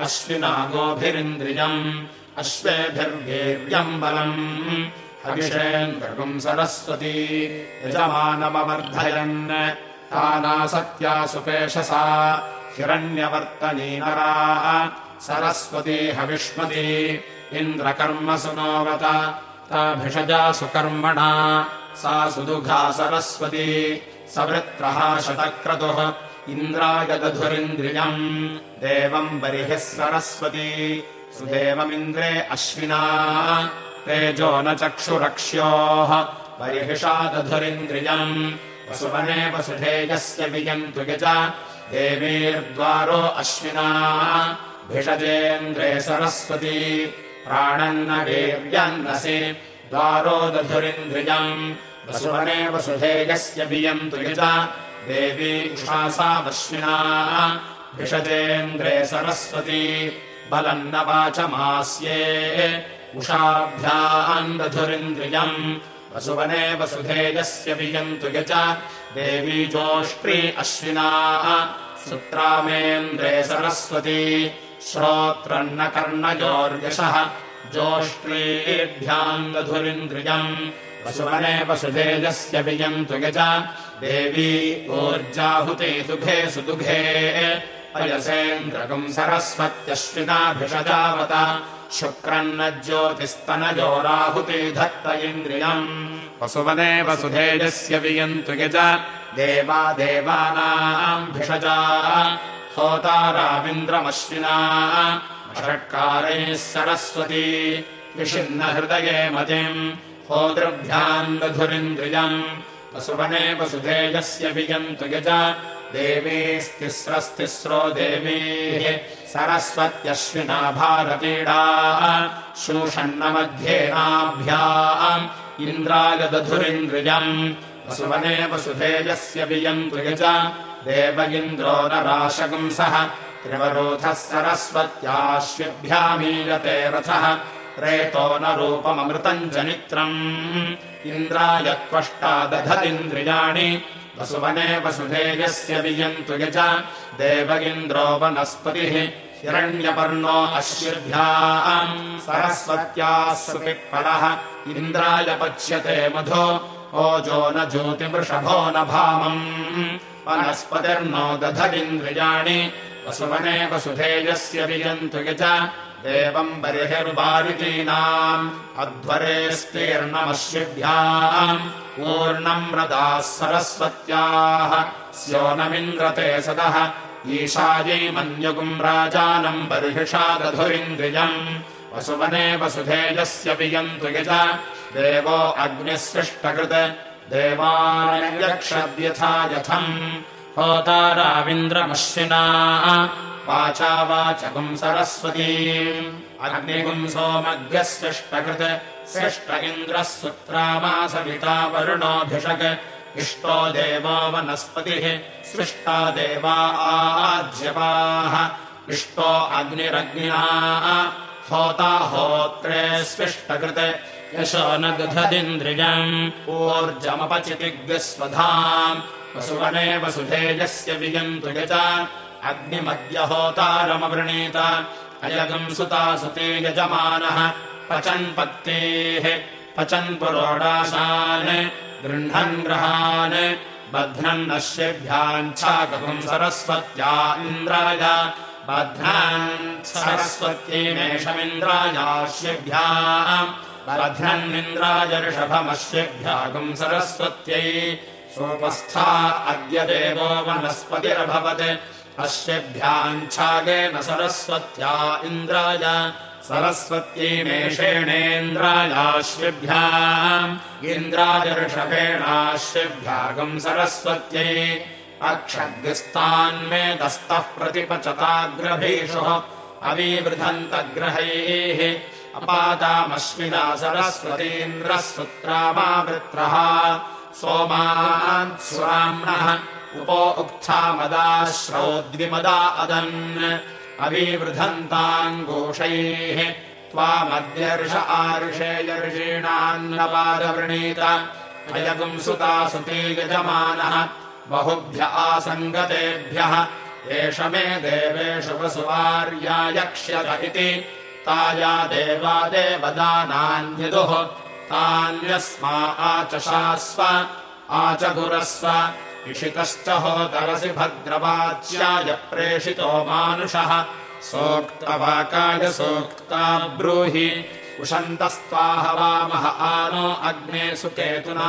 अश्विना गोभिरिन्द्रियम्। अश्वेभिर्वीर्यम् बलम् हविषेन्द्रगुम् सरस्वती। यजमानमवर्धयन्। तानासत्या सुपेशसा हिरण्यवर्तनीनरा सरस्वती हविष्मती। इन्द्रकर्मसु नोवत ताभिषजा सुकर्मणा। सा सुदुघा सरस्वती। सवृत्रः शतक्रतुः। इन्द्रायदधुरिन्द्रियम्। देवम् बर्हिः सरस्वती। सुदेवमिन्द्रे अश्विना तेजो न चक्षुरक्ष्योः। बर्हिषादधुरिन्द्रियम् वसुवने वसुधेयस्य वियन्तु यज। देवीर्द्वारो अश्विना। भिषजेन्द्रे सरस्वती। प्राणन्न वीर्यन्नसि द्वारो दधुरिन्द्रियम्। वसुवने वसुधेयस्य वियन्तु यज। देवी उषासावश्विना भिषजेन्द्रे सरस्वती। बलम् न वाचमास्ये उषाभ्याम् दधुरिन्द्रियम् वसुवने वसुधेयस्य वियन्तु यज देवी जोष्ट्री अश्विना। सुत्रामेन्द्रे सरस्वती। श्रोत्रन्न कर्णयोर्यशः जोष्ट्रीभ्याम् दधुरिन्द्रियम् वसुवने वसुधेयस्य वियन्तु यज देवी ऊर्जाहुते सुखे सुदुघे। अयसेन्द्रकम् सरस्वत्यश्विनाभिषजावत शुक्रन्न ज्योतिस्तनजोराहुति धत्त इन्द्रियम् वसुवने वसुधेजस्य वियन्तु यज। देवा देवानाम् भिषजा। होतारामिन्द्रमश्विना षट्कारैः सरस्वती। विषिन्न हृदये मतिम्। होतृभ्याम् दधुरिन्द्रियम् वसुवने वसुधेजस्य वियन्तु यज। देवीस्तिस्रस्तिस्रो देवीः सरस्वत्यश्विना भारतीडा शूषण्णमध्येनाभ्याम् इन्द्रायदधुरिन्द्रियम् वसुवने वसुधेयस्य वियन्तु यज देव इन्द्रो न राशगुंसः त्रिवरोधः सरस्वत्याश्विभ्यामीयते रथः रेतो न रूपममृतम् जनित्रम् इन्द्राय त्वष्टा दधदिन्द्रियाणि वसुवने वसुधेयस्य वियन्तु यज देव इन्द्रो वनस्पतिः हिरण्यपर्णो सुपिप्पलः इन्द्राय पच्यते मधो ओजो न ज्योतिमृषभो न भामम् वनस्पतिर्नो दधदिन्द्रियाणि वसुवने वसुधेयस्य वियन्तु यज देवम् बर्हिर्वारितीनाम् अध्वरेस्तीर्णमश्विभ्याम् ऊर्णम् रदाः सरस्वत्याः स्योनमिन्द्रते सदः ईशायै मन्युगुम् राजानम् बर्हिषा दधुरिन्द्रियम् वसुवने वसुधेयस्य वियन्तु यज देवो अग्निसृष्टकृत् देवान्यक्षद्यथा यथम् होताराविन्द्रमश्विना वाचा वाचकुम् सरस्वती। अग्निगुम् सोमग्यसृष्टकृत् सृष्ट इन्द्रः सुत्रामासविता वरुणोऽभिषक् इष्टो देवो वनस्पतिः सृष्टा देवा आज्यपाः इष्टो अग्निरग्निना होता होत्रे स्विष्टकृत् यशो न दधदिन्द्रियम् ऊर्जमपचितिग्स्वधाम् वसुवने वसुधेयस्य वियन्तु यज अग्निमद्य होतारमवृणीत अयगम् सुता सुते यजमानः। पचन् पत्तेः पचन् पुरोडाशान्। गृह्णन् ग्रहान्। बध्नन् नश्येभ्याञ्छाकपुम् सरस्वत्या इन्द्राय। बध्नान् सरस्वत्येमेषमिन्द्रायाश्यभ्याम् बध्नन्निन्द्राय ऋषभमश्यभ्यागुम् सरस्वत्यै। सोपस्था अद्य देवो वनस्पतिरभवत् अश्यभ्याञ्छागेन सरस्वत्या इन्द्राय। सरस्वत्यैमेषेणेन्द्रायाश्विभ्याम् इन्द्राय ऋषभेणाश्विभ्यागम् सरस्वत्यै। अक्षग्स्तान्मेदस्तः प्रतिपचताग्रभीषुः। अवीवृधन्तग्रहैः। अपादामश्विना सरस्वतीन्द्रः सुत्रामावृत्रः। सोमान् स्वाम्नः उपो उक्थामदाश्रौद्विमदा अदन्। अवीवृधन्ताङ्गोषैः त्वामद्यर्ष आर्षेयर्षीणान्नपादवृणीत अयगुंसुता सुते यजमानः। बहुभ्य आसङ्गतेभ्यः। एष मे देवेषु वसुवार्या यक्ष्यत इति। ताया देवा देवदानान्यदुः। तान्यस्मा आचशास्व। आचगुरस्व इषितश्च होतरसि भद्रवाच्याय प्रेषितो मानुषः। सोक्तवाकाय सोक्ता ब्रूहि। उषन्तस्त्वाहवामह आनो अग्ने सुकेतुना।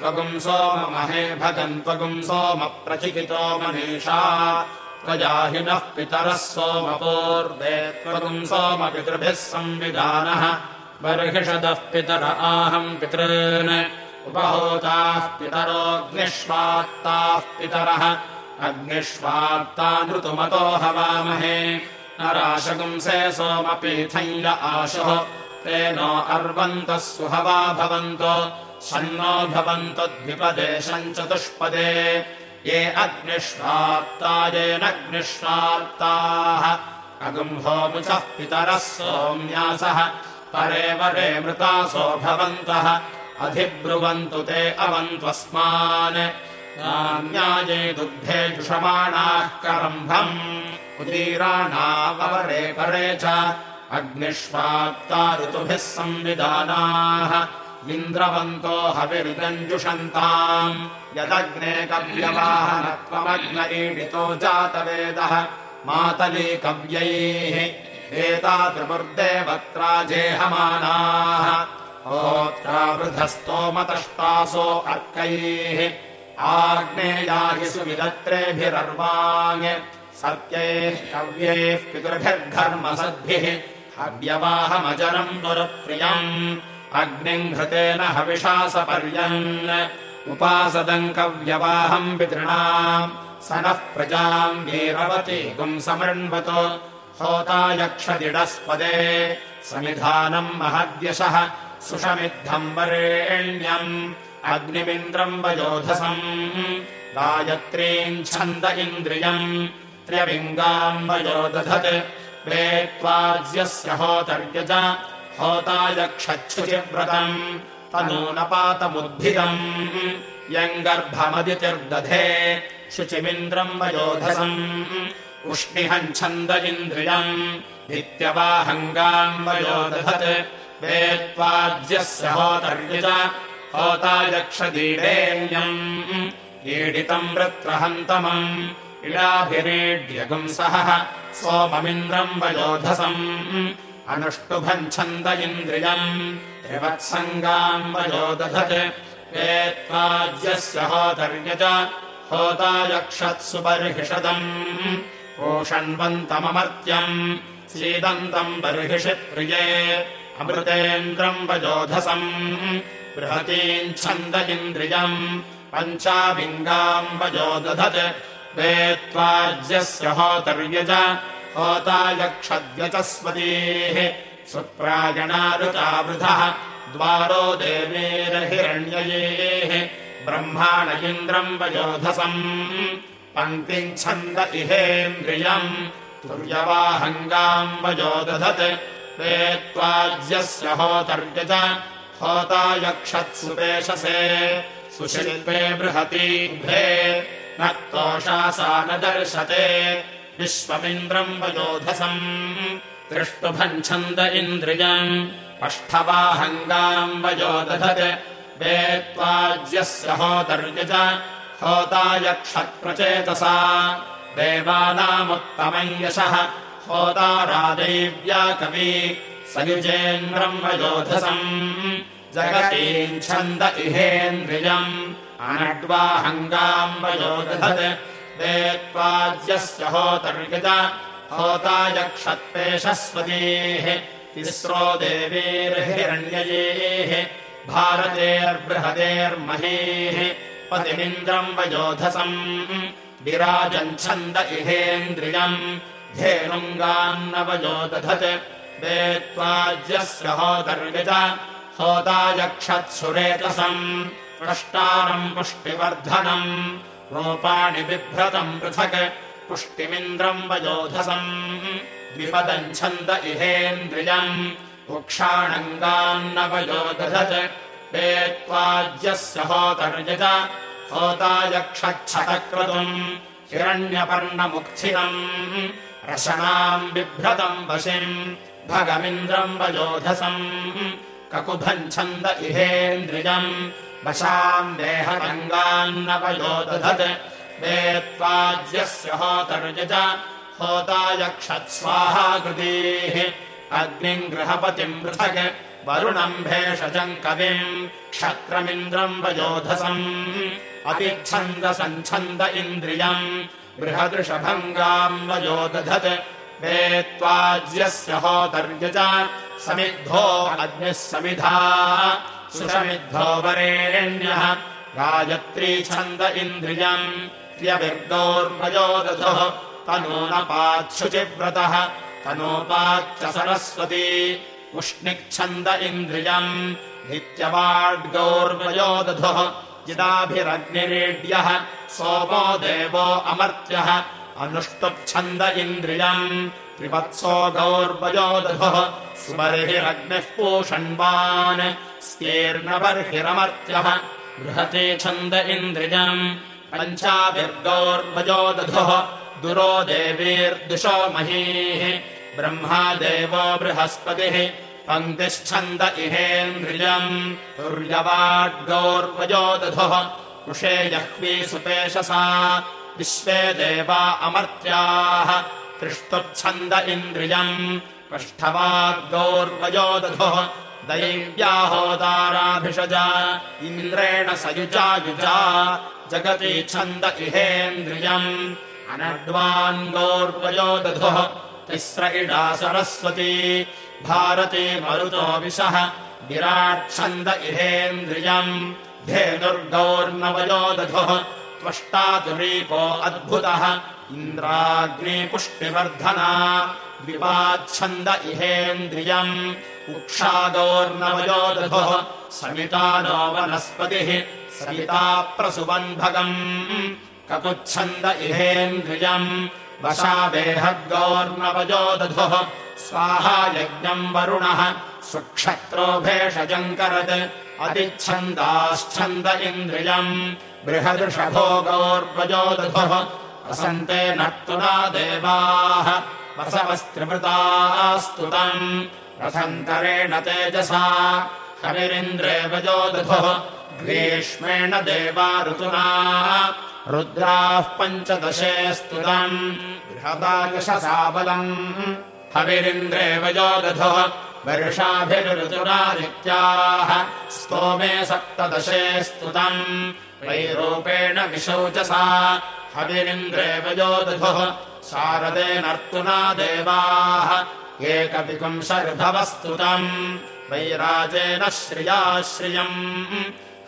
त्वगुम् सोममहे भगन् त्वगुम् सोम प्रचिकितो मनीषा। त्वयाहिनः पितरः सोमपूर्वे त्वगुम् सोमपितृभिः संविधानः। बर्हिषदः पितर आहम् पितॄन् उपहोताः पितरोऽग्निष्वात्ताः पितरः। अग्निष्वात्तानृतुमतो हवामहे। न राशगुंसे सोमपीथञ्ज आशुः। तेनो अर्वन्तः सुहवा भवन्तो। शन्नो भवन्तो द्विपदेशम् चतुष्पदे ये अग्निष्वात्ता येनग्निष्वात्ताः। अगुम्भोमुचः पितरः सोम्यासः। परे वरे मृतासो भवन्तः अधिब्रुवन्तु ते अवन्त्वस्मान्। नान्याये दुग्धे जुषमाणाः करम्भम्। उदीराणावरे परे च अग्निष्वात्ता ऋतुभिः संविधानाः। इन्द्रवन्तो हविर्गञ्जुषन्ताम्। यदग्ने कव्यवाहनत्वमग्न ईडितो जातवेदः। मातली कव्यैः। एता त्रिपुर्देवत्राजेहमानाः होत्रावृधस्तोमतष्टासो अर्कैः। आग्नेयाहि सुविदत्रेभिरर्वाङ्। सत्यैः कव्यैः पितृभिर्घर्मसद्भिः। हव्यवाहमजरम् पुरप्रियम् अग्निम् घृतेन हविषासपर्यन्। उपासदम् कव्यवाहम् पितृणाम्। स नः प्रजाम् वीरवती गुंसमृण्वतो होता यक्षदिडस्पदे। समिधानम् महद्यशः सुषमिद्धम् वरेण्यम् अग्निमिन्द्रम् वयोधसम् गायत्रीम् छन्द इन्द्रियम् त्र्यविङ्गाम् वयोदधत् वेत्त्वाज्यस्य होतर्यज होता यक्षच्छुचिव्रतम् तनूनपातमुद्भिदम् यम् गर्भमदितिर्दधे शुचिमिन्द्रम् वयोधसम् उष्णिहम् छन्द इन्द्रियम् नित्यवाहङ्गाम् वयोदधत् वेत्त्वाज्यस्य होतर्यज होता यक्षदीडेन्यम् ईडितम् वृत्रहन्तमम्। इडाभिरीड्यगुंसः सोममिन्द्रम् वयोधसम्। अनुष्टुभम् छन्द इन्द्रियम्। त्रिवत्सङ्गाम् वयोदधत्। वेत्त्वाज्यस्य होतर्यज होता यक्षत्सु बर्हिषदम् पोषण्वन्तममर्त्यम्। सीदन्तम् बर्हिषि प्रिये अमृतेन्द्रम् वयोधसम् बृहतीम् छन्द इन्द्रियम् पञ्चाभिङ्गाम् वयोदधत् वेत्त्वाज्यस्य होतर्यज होता यक्षद्यचस्वतीः सुप्रायणारुचावृधः द्वारो देवीरहिरण्ययेः ब्रह्माण इन्द्रम् वयोधसम् पङ्क्तिम् छन्द इहेन्द्रियम् तुर्यवाहङ्गाम् वयोदधत् वेत्त्वाज्यस्य होतर्यज होता यक्षत्सुपेशसे सुशिल्पे बृहतीभ्रे न क्तोषासा न दर्शते विश्वमिन्द्रम् वयोधसम् दृष्टुभम् छन्द इन्द्रियम् पष्ठवाहङ्गाम् वयोदधत् वेत्त्वाज्यस्य होतर्यज होता यक्षत्प्रचेतसा देवानामुत्तमम् यशः होता राजैव्या कवि सयुजेन्द्रम् वयोधसम् जगतीम् छन्द इहेन्द्रियम्। अनड्वाहङ्गाम् वयोदधत् वेत्त्वाज्यस्य होतर्यज होता यक्षत्पेशस्वतीः। तिस्रो देवीर्हिरण्ययेः। भारतेर्बृहतेर्महेः। पतिमिन्द्रम् वयोधसम् विराजम् छन्द इहेन्द्रियम् धेनुङ्गान्न वयोदधत् वेत्त्वाज्यस्य होतर्यज होता यक्षत्सुरेतसम् प्रष्टानम् पुष्टिवर्धनम्। रूपाणि बिभ्रतम् पृथक् पुष्टिमिन्द्रम् वयोधसम् द्विपदम् छन्द इहेन्द्रियम्। वृक्षाणङ्गान्न वयोदधत् वेत्त्वाज्यस्य होतर्यज होता यक्षच्छतक्रतुम् हिरण्यपर्णमुक्थिनम् रशनाम् बिभ्रतम् वशिम् भगमिन्द्रम् वयोधसम्। ककुभम् छन्द इहेन्द्रियम् वशाम् देहरङ्गान्न वयोदधत् वेत्त्वाज्यस्य होतर्यज होता यक्षत्स्वाहा कृतीः। अग्निम् गृहपतिम् पृथक् वरुणम् भेषजम् कविम् क्षत्रमिन्द्रम् वयोधसम्। अपि छन्दसञ्छन्द इन्द्रियम् बृहदृषभङ्गाम् वयोदधत् वेत्त्वाज्यस्य होतर्यज समिद्धो अग्निः समिधा। सुषमिद्धो वरेण्यः। गायत्री छन्द इन्द्रियम्। प्रियविर्गौर्वयोदधः तनूनपाच्छुचिव्रतः। तनोपाच्च सरस्वती। उष्णिच्छन्द इन्द्रियम्। नित्यवाड्गौर्वयोदधः यदाभिरग्निरेड्यः सोमो देवो अमर्त्यः। अनुष्टुप्छन्द इन्द्रियम् त्रिवत्सो गौर्वयोदधः सुबर्हिरग्निः पूषण्वान् स्तीर्णबर्हिरमर्त्यः बृहते छन्द इन्द्रियम् पञ्चाभिर्गौर्वयोदधः दुरो देवीर्दिशो महीः। ब्रह्मा देवो बृहस्पतिः पङ्क्तिश्छन्द इहेन्द्रियम् तुर्यवाड्गौर्वयोदधः कुशे जह्वी सुपेशसा। विश्वे देवा अमर्त्याः। तिष्ठुच्छन्द इन्द्रियम् पृष्ठवाद्गौर्वयोदधः दैव्याहोदाराभिषजा। इन्द्रेण सयुजायुजा जगति छन्द इहेन्द्रियम्। अनड्वान्गौर्वयोदधः तिस्र इडा सरस्वती। भारती मरुतो विशः विराट्छन्द इहेन्द्रियम्। धेनुर्गौर्नवयोदधः त्वष्टातुरीपो अद्भुतः। इन्द्राग्निपुष्टिवर्धना विवाच्छन्द इहेन्द्रियम्। उक्षादोर्नवयोदधः। समिता नो वनस्पतिः। समिता प्रसुबन्धकम्। कपुच्छन्द इहेन्द्रियम् वशादेहद्गौर्नवयोदधः स्वाहा यज्ञम् वरुणः। सुक्षत्रो भेषजङ्करत् अतिच्छन्दाश्छन्द इन्द्रियम्। बृहदृषभो गौर्वयोदधः वसन्ते नर्तुना देवाः। वसवस्त्रिवृतास्तुतम् रथन्तरेण तेजसा। हविरिन्द्रे वयोदधः ग्रीष्मेण देवा ऋतुना रुद्राः पञ्चदशे स्तुतम् बृहदायशसाबलम् हविरिन्द्रे वयोदधः वर्षाभिरुतुरादित्याः स्तोमे सप्तदशे स्तुतम् वैरूपेण विशौचसा। हविरिन्द्रे वयोदधः शारदेनर्तुना देवाः। एकविपुंशर्भवस्तुतम् वैराजेन श्रियाश्रियम्।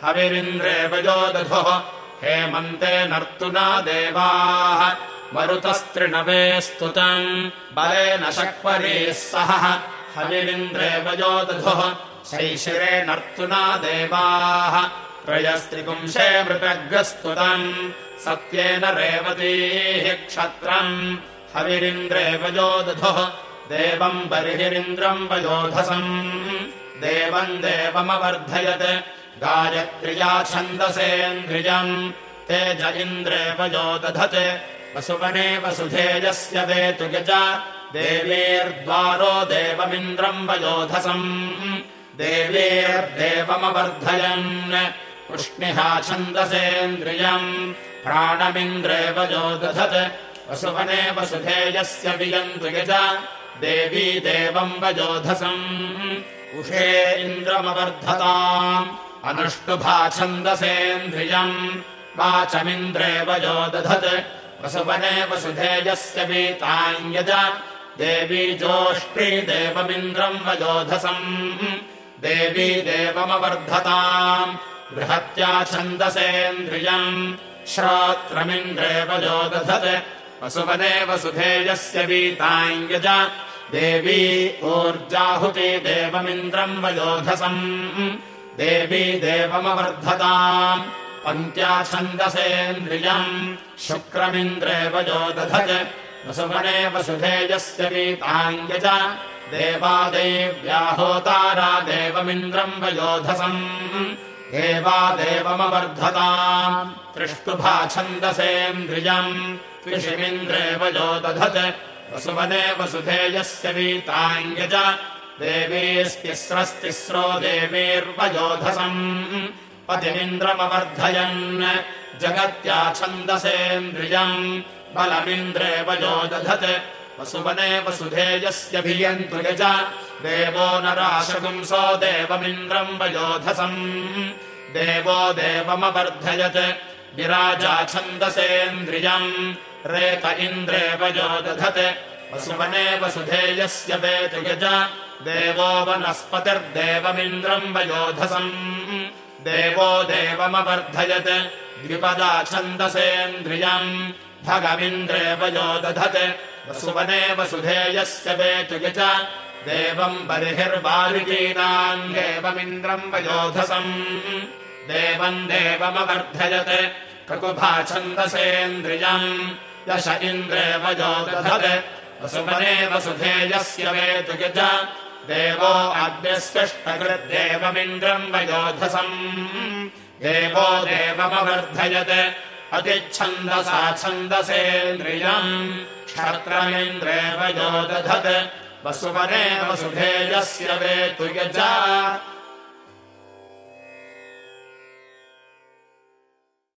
हविरिन्द्रे वयोदधः हेमन्ते नर्तुना देवाः। मरुतस्त्रिणवे स्तुतम्। बलेन शक्वरीः सह। हविरिन्द्रे वयोदधः शैशिरे नर्तुना देवाः। त्रयस्त्रिपुंशे मृतग्रस्तुतम्। सत्येन रेवतीः क्षत्रम्। हविरिन्द्रे वयोदधः देवम् बर्हिरिन्द्रम् वयोधसम्। देवम् देवमवर्धयत् गायत्र्या छन्दसेन्द्रियम् तेज इन्द्रे वयोदधत् वसुवने वसुधेयस्य वेतु गज देवीर्द्वारो देवमिन्द्रम् वयोधसम्। देवीर्देवमवर्धयन्। उष्णिहा छन्दसेन्द्रियम् प्राणमिन्द्रे वयोदधत् वसुवने वसुधेयस्य वियन्तु यज। देवी देवम् वयोधसम्। उषे इन्द्रमवर्धताम् अनुष्टुभा छन्दसेन्द्रियम् वाचमिन्द्रे वयोदधत् वसुवने वसुधेयस्य वीताम् यज। देवी जोष्टी देवमिन्द्रम् वयोधसम्। देवी देवमवर्धताम् बृहत्या छन्दसेन्द्रियम् श्रोत्रमिन्द्रे वयोदधत् वसुवने वसुधेयस्य वीताम् यज। देवी ऊर्जाहुति देवमिन्द्रम् वयोधसम् देवी देवमवर्धताम्। पङ्क्त्या छन्दसेन्द्रियम् शुक्रमिन्द्रे वयोदधत् वसुवने वसुधेयस्य वीताम् यज देवादेव्याहोतारा देवमिन्द्रम् वयोधसम्। देवा देवमवर्धताम्। त्रिष्टुभा छन्दसेन्द्रियम्। त्रिषिमिन्द्रे वयोदधत् वसुवने वसुधेयस्य वीताम् यज देवीस्तिस्रस्तिस्रो देवीर्वयोधसम्। पतिमिन्द्रमवर्धयन्। जगत्या छन्दसेन्द्रियम् बलमिन्द्रे वयोदधत् वसुवने वसुधेयस्य भियन्तु यज। देवो न देवमिन्द्रम् वयोधसम्। देवो देवमवर्धयत्। विराजा छन्दसेन्द्रियम् रेत इन्द्रे वयोदधत्। वसुवने वसुधेयस्य वेतु यज देवो वनस्पतिर्देवमिन्द्रम् वयोधसम्। देवो देवमवर्धयत्। द्विपदा छन्दसेन्द्रियम् भगमिन्द्रे वयोदधत् वसुवने वसुधेयस्य वेतु यज देवम् बर्हिर्वारिकीनाम् देवमिन्द्रम् वयोधसम्। देवम् देवमवर्धयत्। ककुभा छन्दसेन्द्रियम् यश इन्द्रे वयोदधत् वसुवने वसुधेयस्य वेतु यज देवो अग्निस्पृष्टकृद्देवमिन्द्रम् वयोधसम् देवो देवमवर्धयत् अतिच्छन्दसा छन्दसेन्द्रियम् क्षत्रमिन्द्रेव योदधत् वसुवने वसुधेयस्य वेतु यजा